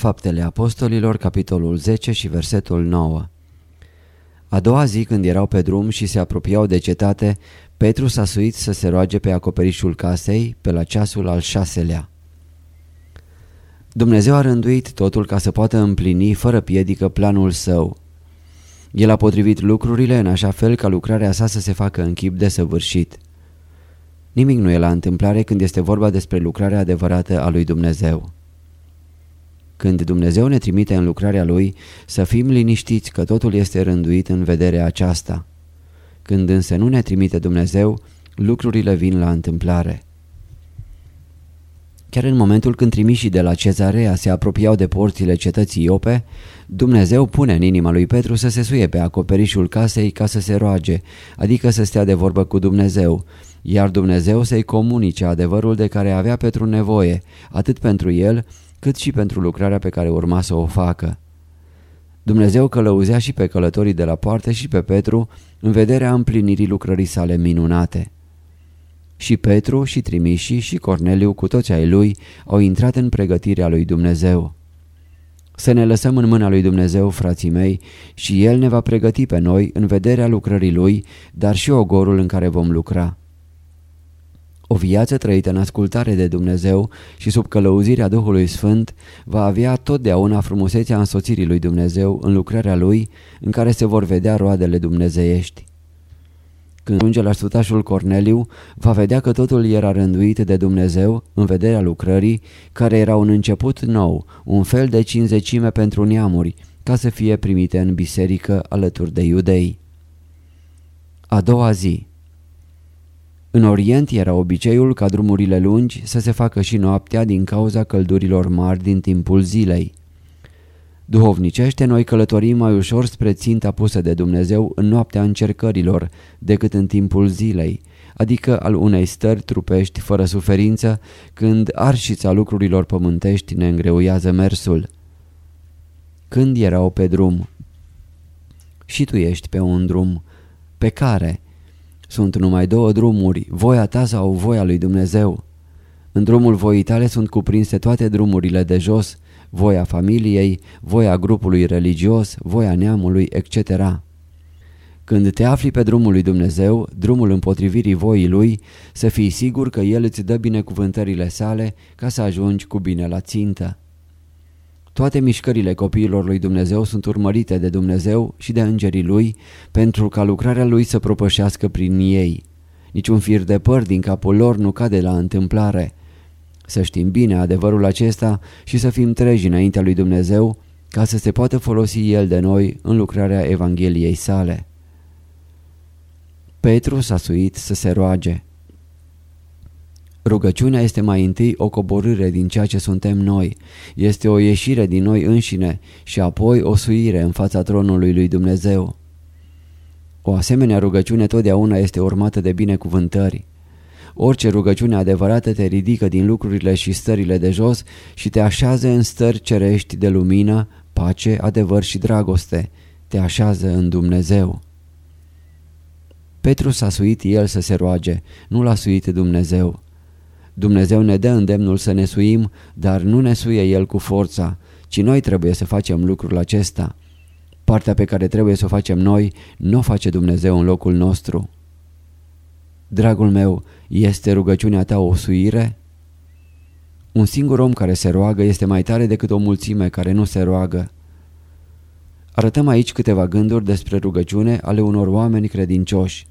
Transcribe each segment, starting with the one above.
Faptele Apostolilor, capitolul 10 și versetul 9 A doua zi când erau pe drum și se apropiau de cetate, Petru s-a suit să se roage pe acoperișul casei pe la ceasul al șaselea. Dumnezeu a rânduit totul ca să poată împlini fără piedică planul său. El a potrivit lucrurile în așa fel ca lucrarea sa să se facă în chip de săvârșit. Nimic nu e la întâmplare când este vorba despre lucrarea adevărată a lui Dumnezeu. Când Dumnezeu ne trimite în lucrarea Lui, să fim liniștiți că totul este rânduit în vederea aceasta. Când însă nu ne trimite Dumnezeu, lucrurile vin la întâmplare. Chiar în momentul când trimișii de la cezarea se apropiau de porțile cetății Iope, Dumnezeu pune în inima lui Petru să se suie pe acoperișul casei ca să se roage, adică să stea de vorbă cu Dumnezeu, iar Dumnezeu să-i comunice adevărul de care avea Petru nevoie, atât pentru el, cât și pentru lucrarea pe care urma să o facă. Dumnezeu călăuzea și pe călătorii de la poartă și pe Petru în vederea împlinirii lucrării sale minunate. Și Petru și trimișii și Corneliu cu toți ai lui au intrat în pregătirea lui Dumnezeu. Să ne lăsăm în mâna lui Dumnezeu, frații mei, și El ne va pregăti pe noi în vederea lucrării Lui, dar și ogorul în care vom lucra. O viață trăită în ascultare de Dumnezeu și sub călăuzirea Duhului Sfânt va avea totdeauna frumusețea însoțirii lui Dumnezeu în lucrarea Lui, în care se vor vedea roadele dumnezeiești. Când ajunge la sutașul Corneliu, va vedea că totul era rânduit de Dumnezeu în vederea lucrării, care era un început nou, un fel de cinzecime pentru neamuri, ca să fie primite în biserică alături de iudei. A doua zi În Orient era obiceiul ca drumurile lungi să se facă și noaptea din cauza căldurilor mari din timpul zilei. Duhovnicește, noi călătorim mai ușor spre ținta pusă de Dumnezeu în noaptea încercărilor decât în timpul zilei, adică al unei stări trupești fără suferință, când arșița lucrurilor pământești ne îngreuiază mersul. Când erau pe drum? Și tu ești pe un drum. Pe care? Sunt numai două drumuri, voia ta sau voia lui Dumnezeu. În drumul voii tale sunt cuprinse toate drumurile de jos, voia familiei, voia grupului religios, voia neamului, etc. Când te afli pe drumul lui Dumnezeu, drumul împotrivirii voii lui, să fii sigur că El îți dă binecuvântările sale ca să ajungi cu bine la țintă. Toate mișcările copiilor lui Dumnezeu sunt urmărite de Dumnezeu și de îngerii lui pentru ca lucrarea lui să propășească prin ei. Niciun fir de păr din capul lor nu cade la întâmplare, să știm bine adevărul acesta și să fim treji înaintea lui Dumnezeu ca să se poată folosi El de noi în lucrarea Evangheliei sale. Petru s-a suit să se roage. Rugăciunea este mai întâi o coborâre din ceea ce suntem noi, este o ieșire din noi înșine și apoi o suire în fața tronului lui Dumnezeu. O asemenea rugăciune totdeauna este urmată de binecuvântări. Orice rugăciune adevărată te ridică din lucrurile și stările de jos și te așează în stări cerești de lumină, pace, adevăr și dragoste. Te așează în Dumnezeu. Petru s-a suit el să se roage, nu l-a suit Dumnezeu. Dumnezeu ne dă îndemnul să ne suim, dar nu ne suie El cu forța, ci noi trebuie să facem lucrul acesta. Partea pe care trebuie să o facem noi, nu o face Dumnezeu în locul nostru. Dragul meu, este rugăciunea ta o suire? Un singur om care se roagă este mai tare decât o mulțime care nu se roagă. Arătăm aici câteva gânduri despre rugăciune ale unor oameni credincioși.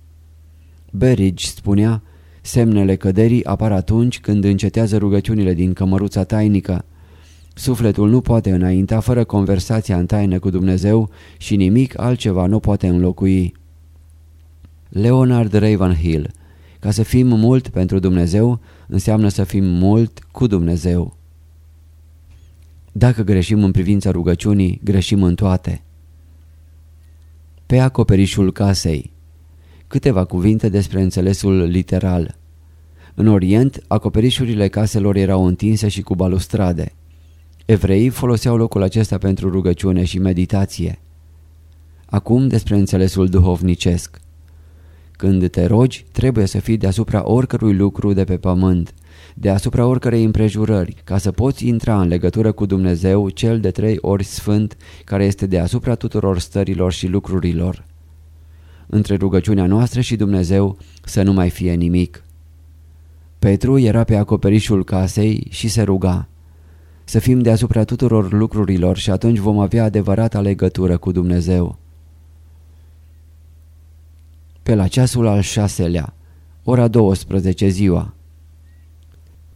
Berridge spunea, semnele căderii apar atunci când încetează rugăciunile din cămăruța tainică. Sufletul nu poate înainta fără conversația în taină cu Dumnezeu și nimic altceva nu poate înlocui. Leonard Ravenhill Ca să fim mult pentru Dumnezeu înseamnă să fim mult cu Dumnezeu. Dacă greșim în privința rugăciunii, greșim în toate. Pe acoperișul casei Câteva cuvinte despre înțelesul literal. În Orient, acoperișurile caselor erau întinse și cu balustrade. Evreii foloseau locul acesta pentru rugăciune și meditație. Acum despre înțelesul duhovnicesc. Când te rogi, trebuie să fii deasupra oricărui lucru de pe pământ, deasupra oricărei împrejurări, ca să poți intra în legătură cu Dumnezeu, cel de trei ori sfânt, care este deasupra tuturor stărilor și lucrurilor. Între rugăciunea noastră și Dumnezeu să nu mai fie nimic. Petru era pe acoperișul casei și se ruga. Să fim deasupra tuturor lucrurilor și atunci vom avea adevărata legătură cu Dumnezeu. Pe la ceasul al șaselea, ora 12 ziua.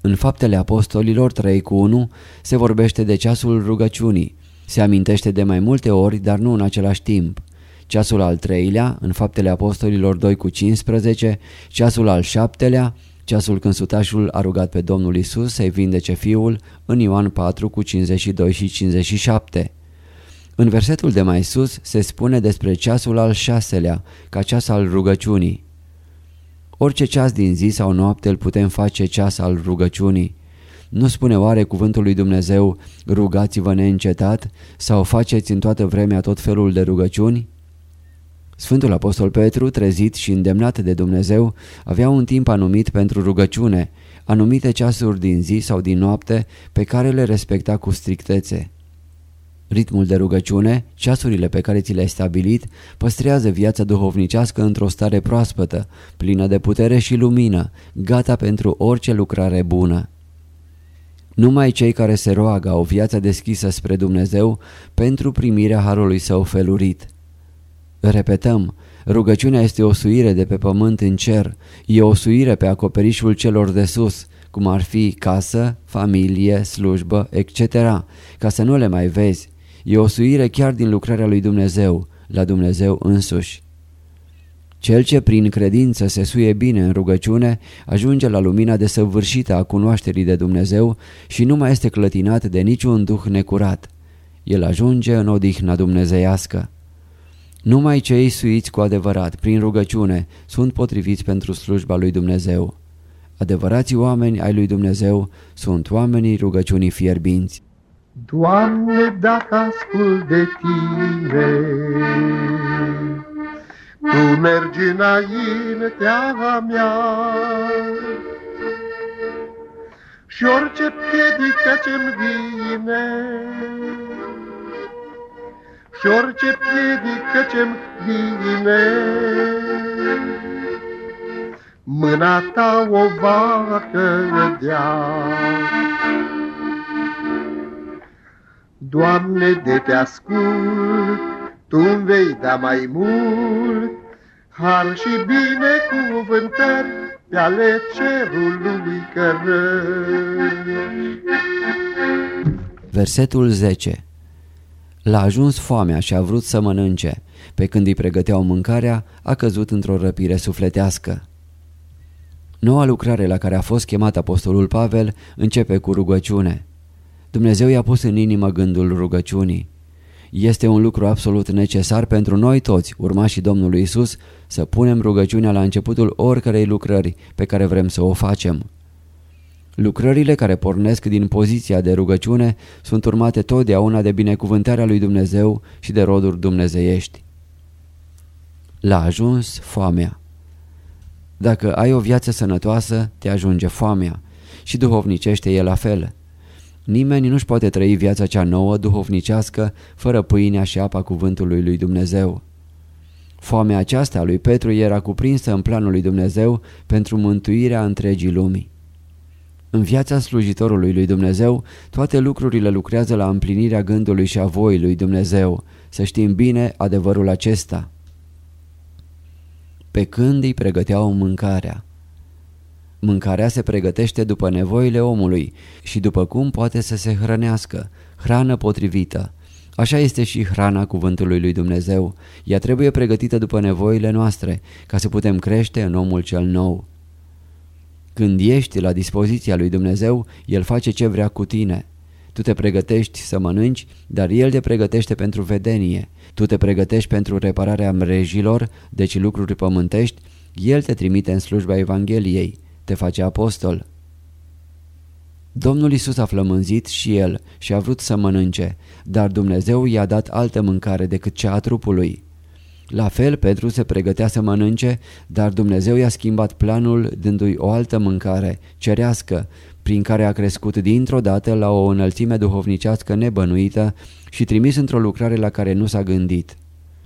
În faptele apostolilor 3 cu 1 se vorbește de ceasul rugăciunii. Se amintește de mai multe ori, dar nu în același timp. Ceasul al treilea, în faptele apostolilor 2 cu 15, ceasul al șaptelea, ceasul când sutașul a rugat pe Domnul Isus să-i vindece fiul, în Ioan 4 cu 52 și 57. În versetul de mai sus se spune despre ceasul al șaselea, ca ceas al rugăciunii. Orice ceas din zi sau noapte îl putem face ceas al rugăciunii. Nu spune oare cuvântul lui Dumnezeu, rugați-vă neîncetat sau faceți în toată vremea tot felul de rugăciuni? Sfântul Apostol Petru, trezit și îndemnat de Dumnezeu, avea un timp anumit pentru rugăciune, anumite ceasuri din zi sau din noapte pe care le respecta cu strictețe. Ritmul de rugăciune, ceasurile pe care ți le-ai stabilit, păstrează viața duhovnicească într-o stare proaspătă, plină de putere și lumină, gata pentru orice lucrare bună. Numai cei care se roagă au viața deschisă spre Dumnezeu pentru primirea harului său felurit. Repetăm, rugăciunea este o suire de pe pământ în cer, e o suire pe acoperișul celor de sus, cum ar fi casă, familie, slujbă, etc., ca să nu le mai vezi. E o suire chiar din lucrarea lui Dumnezeu, la Dumnezeu însuși. Cel ce prin credință se suie bine în rugăciune ajunge la lumina desăvârșită a cunoașterii de Dumnezeu și nu mai este clătinat de niciun duh necurat. El ajunge în odihna dumnezeiască. Numai cei suiți cu adevărat, prin rugăciune, sunt potriviți pentru slujba lui Dumnezeu. Adevărații oameni ai lui Dumnezeu sunt oamenii rugăciunii fierbinți. Doamne, dacă ascult de Tine, Tu mergi înaintea mea, și orice piedică ce-mi vine, și orice piedică ce-mi vine, mâna ta o va cădea. Doamne, de te ascult, Tu-mi vei da mai mult, Har și binecuvântări pe ale cerului cărăși. Versetul 10 L-a ajuns foamea și a vrut să mănânce. Pe când îi pregăteau mâncarea, a căzut într-o răpire sufletească. Noua lucrare la care a fost chemat apostolul Pavel începe cu rugăciune. Dumnezeu i-a pus în inimă gândul rugăciunii. Este un lucru absolut necesar pentru noi toți, urmașii Domnului Isus, să punem rugăciunea la începutul oricărei lucrări pe care vrem să o facem. Lucrările care pornesc din poziția de rugăciune sunt urmate totdeauna de binecuvântarea lui Dumnezeu și de roduri dumnezeiești. L-a ajuns foamea. Dacă ai o viață sănătoasă, te ajunge foamea și duhovnicește e la fel. Nimeni nu-și poate trăi viața cea nouă, duhovnicească, fără pâinea și apa cuvântului lui Dumnezeu. Foamea aceasta a lui Petru era cuprinsă în planul lui Dumnezeu pentru mântuirea întregii lumii. În viața slujitorului lui Dumnezeu, toate lucrurile lucrează la împlinirea gândului și a voii lui Dumnezeu. Să știm bine adevărul acesta. Pe când îi pregăteau mâncarea. Mâncarea se pregătește după nevoile omului și după cum poate să se hrănească, hrană potrivită. Așa este și hrana cuvântului lui Dumnezeu. Ea trebuie pregătită după nevoile noastre, ca să putem crește în omul cel nou. Când ești la dispoziția lui Dumnezeu, El face ce vrea cu tine. Tu te pregătești să mănânci, dar El te pregătește pentru vedenie. Tu te pregătești pentru repararea mrejilor, deci lucruri pământești, El te trimite în slujba Evangheliei, te face apostol. Domnul Isus a flămânzit și El și a vrut să mănânce, dar Dumnezeu i-a dat altă mâncare decât cea a trupului. La fel, Petru se pregătea să mănânce, dar Dumnezeu i-a schimbat planul dându-i o altă mâncare, cerească, prin care a crescut dintr-o dată la o înălțime duhovnicească nebănuită și trimis într-o lucrare la care nu s-a gândit.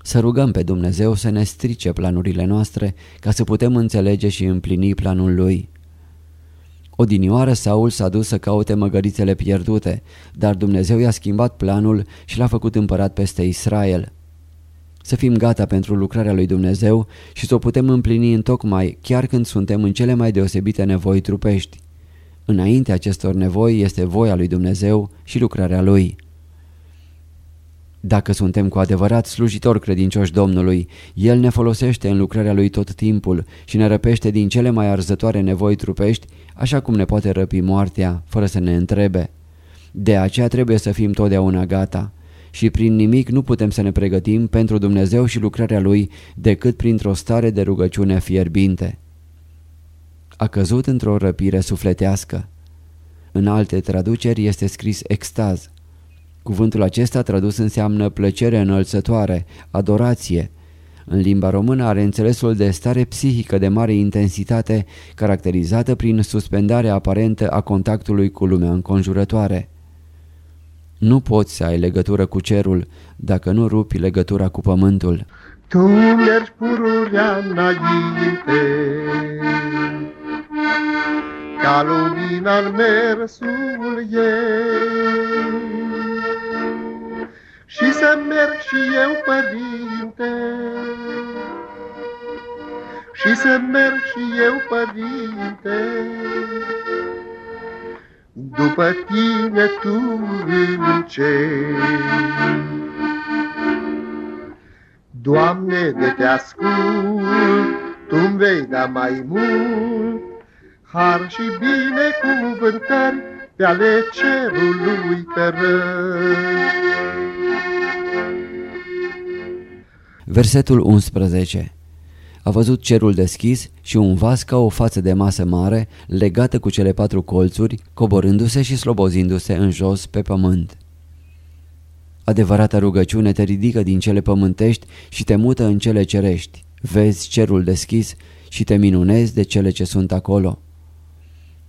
Să rugăm pe Dumnezeu să ne strice planurile noastre ca să putem înțelege și împlini planul Lui. Odinioară Saul s-a dus să caute măgărițele pierdute, dar Dumnezeu i-a schimbat planul și l-a făcut împărat peste Israel să fim gata pentru lucrarea lui Dumnezeu și să o putem împlini în tocmai chiar când suntem în cele mai deosebite nevoi trupești. Înainte acestor nevoi este voia lui Dumnezeu și lucrarea Lui. Dacă suntem cu adevărat slujitori credincioși Domnului, El ne folosește în lucrarea Lui tot timpul și ne răpește din cele mai arzătoare nevoi trupești, așa cum ne poate răpi moartea, fără să ne întrebe. De aceea trebuie să fim totdeauna gata și prin nimic nu putem să ne pregătim pentru Dumnezeu și lucrarea Lui decât printr-o stare de rugăciune fierbinte. A căzut într-o răpire sufletească. În alte traduceri este scris extaz. Cuvântul acesta tradus înseamnă plăcere înălțătoare, adorație. În limba română are înțelesul de stare psihică de mare intensitate, caracterizată prin suspendarea aparentă a contactului cu lumea înconjurătoare. Nu poți să ai legătură cu cerul dacă nu rupi legătura cu pământul. Tu mergi pururea înainte, ca lumina în mersul ei. Și să merg și eu, Părinte, și să merg și eu, Părinte, după tine tu în cer. Doamne, de te ascult, tu-mi vei da mai mult, har și binecuvântări pe ale cerului tărăi. Versetul 11 a văzut cerul deschis și un vas ca o față de masă mare, legată cu cele patru colțuri, coborându-se și slobozindu-se în jos pe pământ. Adevărata rugăciune te ridică din cele pământești și te mută în cele cerești. Vezi cerul deschis și te minunezi de cele ce sunt acolo.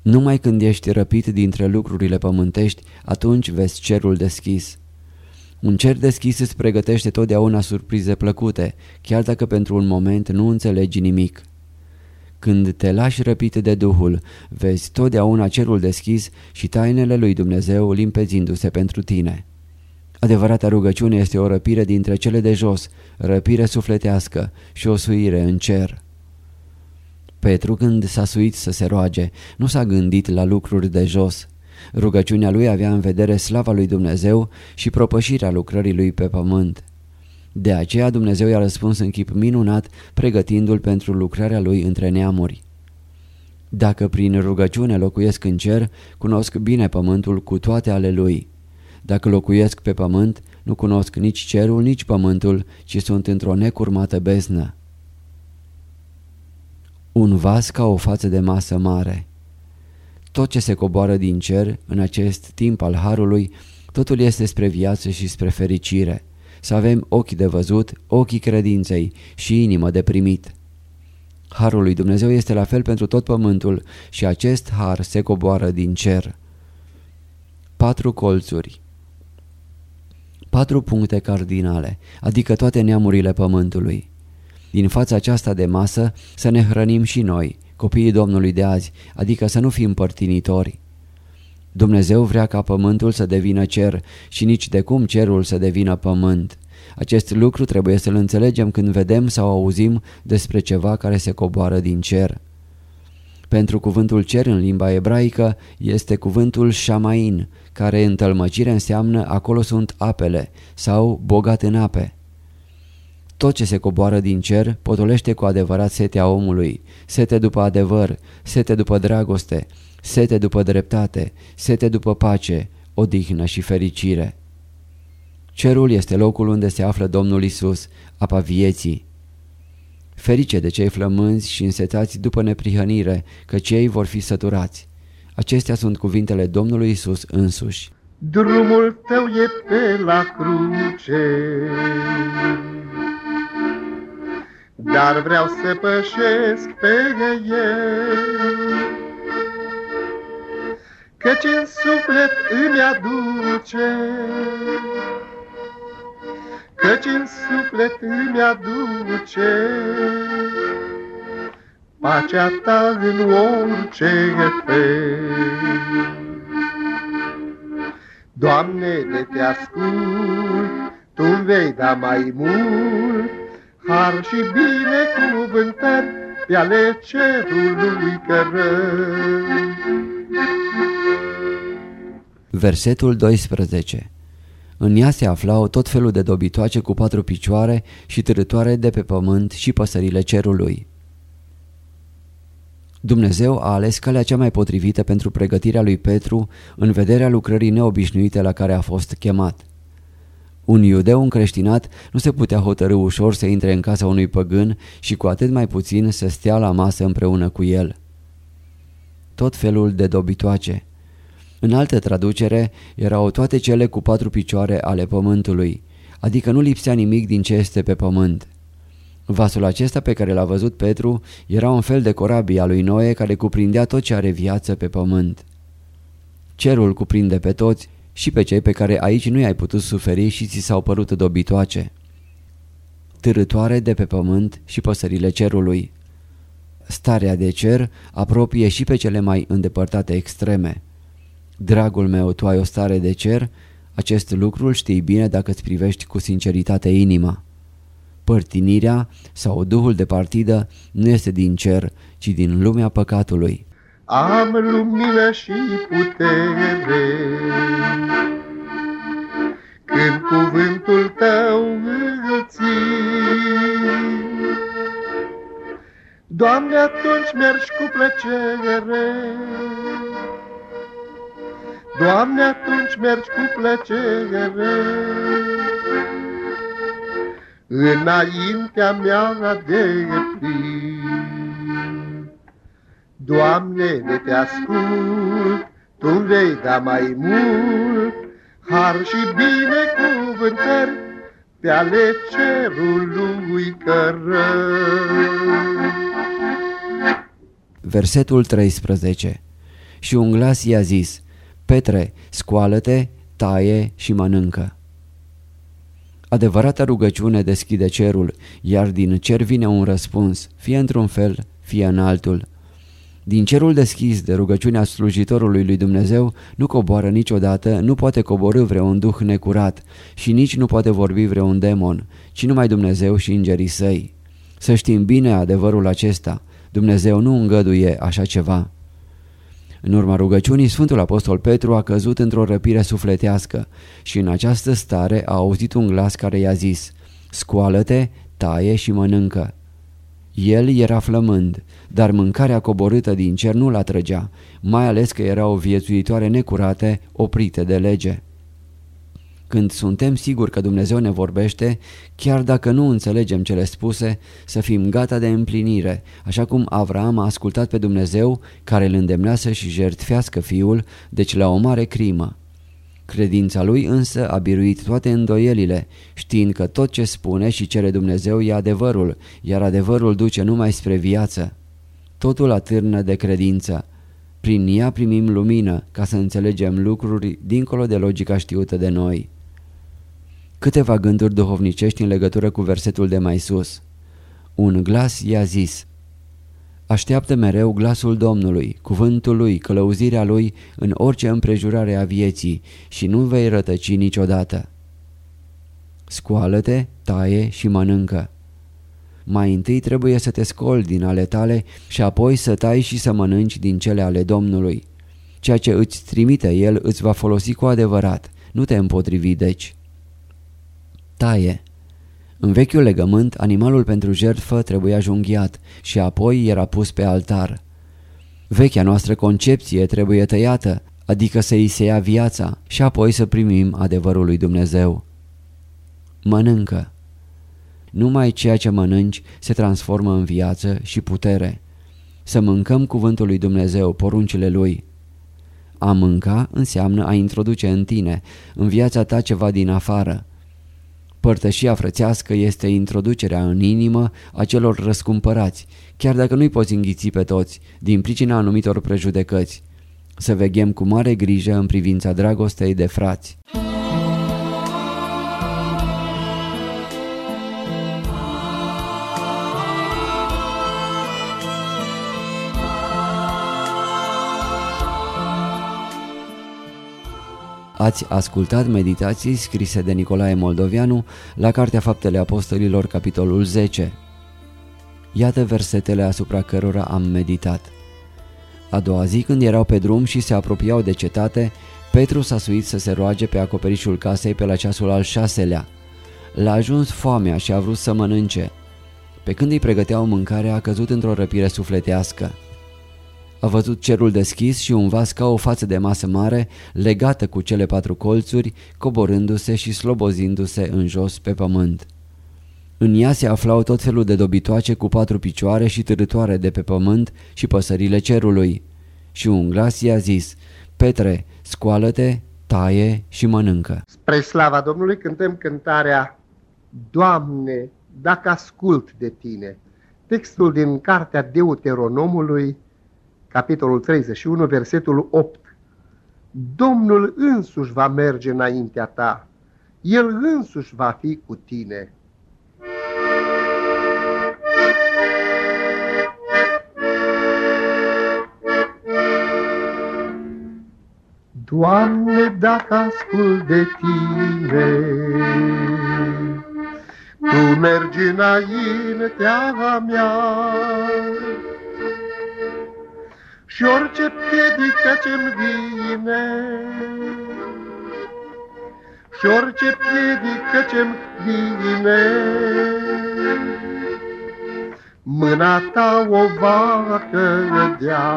Numai când ești răpit dintre lucrurile pământești, atunci vezi cerul deschis. Un cer deschis îți pregătește totdeauna surprize plăcute, chiar dacă pentru un moment nu înțelegi nimic. Când te lași răpit de Duhul, vezi totdeauna cerul deschis și tainele lui Dumnezeu limpezindu-se pentru tine. Adevărata rugăciune este o răpire dintre cele de jos, răpire sufletească și o suire în cer. Petru când s-a suit să se roage, nu s-a gândit la lucruri de jos, Rugăciunea lui avea în vedere slava lui Dumnezeu și propășirea lucrării lui pe pământ. De aceea Dumnezeu i-a răspuns în chip minunat, pregătindu-l pentru lucrarea lui între neamuri. Dacă prin rugăciune locuiesc în cer, cunosc bine pământul cu toate ale lui. Dacă locuiesc pe pământ, nu cunosc nici cerul, nici pământul, ci sunt într-o necurmată beznă. Un vas ca o față de masă mare. Tot ce se coboară din cer, în acest timp al Harului, totul este spre viață și spre fericire. Să avem ochi de văzut, ochii credinței și inimă de primit. Harul lui Dumnezeu este la fel pentru tot pământul și acest har se coboară din cer. Patru colțuri Patru puncte cardinale, adică toate neamurile pământului. Din fața aceasta de masă să ne hrănim și noi, copiii Domnului de azi, adică să nu fim părtinitori. Dumnezeu vrea ca pământul să devină cer și nici de cum cerul să devină pământ. Acest lucru trebuie să-l înțelegem când vedem sau auzim despre ceva care se coboară din cer. Pentru cuvântul cer în limba ebraică este cuvântul shamain, care în tălmăcire înseamnă acolo sunt apele sau bogat în ape. Tot ce se coboară din cer potolește cu adevărat setea omului, sete după adevăr, sete după dragoste, sete după dreptate, sete după pace, odihnă și fericire. Cerul este locul unde se află Domnul Isus, apa vieții. Ferice de cei flămânzi și însetați după neprihănire, că cei vor fi săturați. Acestea sunt cuvintele Domnului Isus însuși. Drumul tău e pe la cruce, dar vreau să pășesc pe el. Căci în suflet îmi aduce, Căci în suflet îmi aduce Pacea ta în orice fel. Doamne, de te ascult, Tu vei da mai mult, Har și binecuvântări pe ale cerului cărări. Versetul 12 În ea se aflau tot felul de dobitoace cu patru picioare și târătoare de pe pământ și păsările cerului. Dumnezeu a ales calea cea mai potrivită pentru pregătirea lui Petru în vederea lucrării neobișnuite la care a fost chemat. Un iudeu încreștinat nu se putea hotărâ ușor să intre în casa unui păgân și cu atât mai puțin să stea la masă împreună cu el. Tot felul de dobitoace. În altă traducere erau toate cele cu patru picioare ale pământului, adică nu lipsea nimic din ce este pe pământ. Vasul acesta pe care l-a văzut Petru era un fel de corabie a lui Noe care cuprindea tot ce are viață pe pământ. Cerul cuprinde pe toți și pe cei pe care aici nu i-ai putut suferi și ți s-au părut dobitoace. Târătoare de pe pământ și păsările cerului. Starea de cer apropie și pe cele mai îndepărtate extreme. Dragul meu, tu ai o stare de cer? Acest lucru îl știi bine dacă îți privești cu sinceritate inima. Părtinirea sau duhul de partidă nu este din cer, ci din lumea păcatului. Am lumină și putere, Când cuvântul tău îl țin. Doamne, atunci mergi cu plăcere, Doamne, atunci mergi cu plăcere, înaintea mea de plin. Doamne, de te ascult, Tu vei da mai mult, har și binecuvântări pe ale cerului cărări. Versetul 13 Și un glas i-a zis, Petre, scoală-te, taie și mănâncă. Adevărata rugăciune deschide cerul, iar din cer vine un răspuns, fie într-un fel, fie în altul. Din cerul deschis de rugăciunea slujitorului lui Dumnezeu nu coboară niciodată, nu poate coborâ vreun duh necurat și nici nu poate vorbi vreun demon, ci numai Dumnezeu și îngerii săi. Să știm bine adevărul acesta, Dumnezeu nu îngăduie așa ceva. În urma rugăciunii, Sfântul Apostol Petru a căzut într-o răpire sufletească și în această stare a auzit un glas care i-a zis Scoală-te, taie și mănâncă. El era flămând, dar mâncarea coborâtă din cer nu-l atrăgea, mai ales că erau viețuitoare necurate, oprite de lege. Când suntem siguri că Dumnezeu ne vorbește, chiar dacă nu înțelegem cele spuse, să fim gata de împlinire, așa cum Avram a ascultat pe Dumnezeu care îl îndemnea să-și jertfească fiul, deci la o mare crimă. Credința lui însă a biruit toate îndoielile, știind că tot ce spune și cere Dumnezeu e adevărul, iar adevărul duce numai spre viață. Totul atârnă de credință. Prin ea primim lumină ca să înțelegem lucruri dincolo de logica știută de noi. Câteva gânduri duhovnicești în legătură cu versetul de mai sus. Un glas i-a zis Așteaptă mereu glasul Domnului, cuvântul lui, călăuzirea lui în orice împrejurare a vieții și nu vei rătăci niciodată. Scoală-te, taie și mănâncă. Mai întâi trebuie să te scoli din ale tale și apoi să tai și să mănânci din cele ale Domnului. Ceea ce îți trimite El îți va folosi cu adevărat, nu te împotrivi deci. Taie. În vechiul legământ, animalul pentru jertfă trebuia junghiat și apoi era pus pe altar. Vechea noastră concepție trebuie tăiată, adică să îi se ia viața și apoi să primim adevărul lui Dumnezeu. Mănâncă. Numai ceea ce mănânci se transformă în viață și putere. Să mâncăm cuvântul lui Dumnezeu, poruncile lui. A mânca înseamnă a introduce în tine, în viața ta ceva din afară. Părtășia frățească este introducerea în inimă a celor răscumpărați, chiar dacă nu-i poți înghiți pe toți, din pricina anumitor prejudecăți. Să veghem cu mare grijă în privința dragostei de frați. Ați ascultat meditații scrise de Nicolae Moldovianu la Cartea Faptele Apostolilor, capitolul 10. Iată versetele asupra cărora am meditat. A doua zi, când erau pe drum și se apropiau de cetate, Petru s-a suit să se roage pe acoperișul casei pe la ceasul al șaselea. L-a ajuns foamea și a vrut să mănânce. Pe când îi pregăteau mâncarea, a căzut într-o răpire sufletească. A văzut cerul deschis și un vas ca o față de masă mare, legată cu cele patru colțuri, coborându-se și slobozindu-se în jos pe pământ. În ea se aflau tot felul de dobitoace cu patru picioare și târătoare de pe pământ și păsările cerului. Și un glas i-a zis, Petre, scoală-te, taie și mănâncă. Spre slava Domnului cântăm cântarea Doamne, dacă ascult de Tine. Textul din Cartea Deuteronomului, capitolul 31, versetul 8. Domnul însuși va merge înaintea ta, El însuși va fi cu tine. Doamne, dacă ascult de Tine, Tu mergi înaintea mea, și orice piedică ce-mi vine, și orice piedică ce-mi vine, mâna ta o va cădea.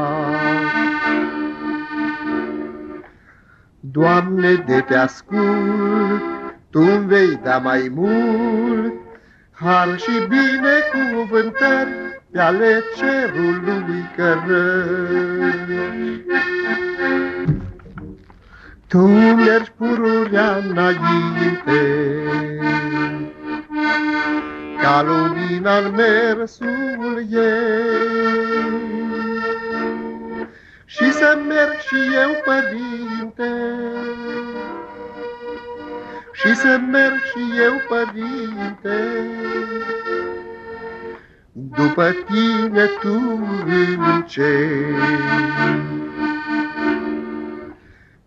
Doamne, de te ascult, Tu-mi vei da mai mult, har și binecuvântări, pe ale cerului cărări. Tu mergi pururea înainte, ca lumina în mersul ei. Și să merg și eu, Părinte, și să merg și eu, Părinte, după tine tu în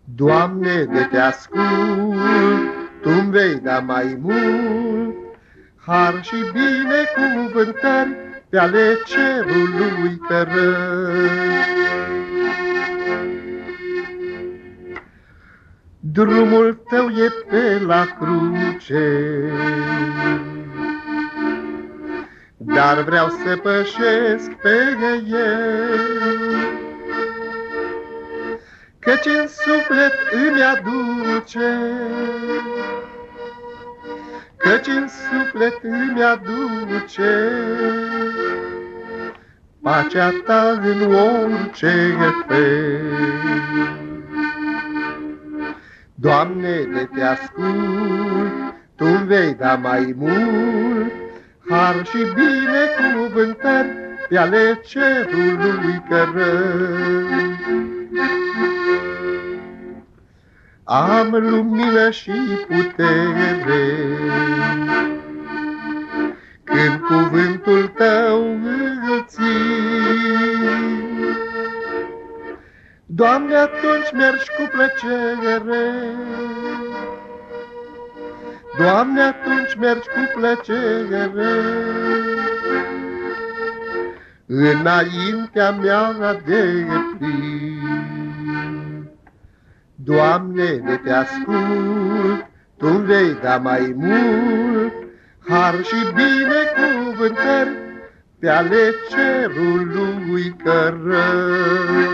Doamne, de te ascult, tu-mi vei da mai mult, har și binecuvântări pe ale cerului tărăi. Drumul tău e pe la cruce, dar vreau să pășesc pe el. Căci în suflet îmi aduce, Căci în suflet îmi aduce Pacea ta în orice fel. Doamne, de te ascult, Tu-mi vei da mai mult, har și binecuvântări pe ale cerului cărări. Am lumină și putere, când cuvântul tău îl țin. Doamne, atunci mergi cu plăcere, Doamne, atunci mergi cu plăcere. Înaintea mea de plin. Doamne, de te ascult, Tu vei da mai mult, Har și binecuvântări pe ale cerului cărări.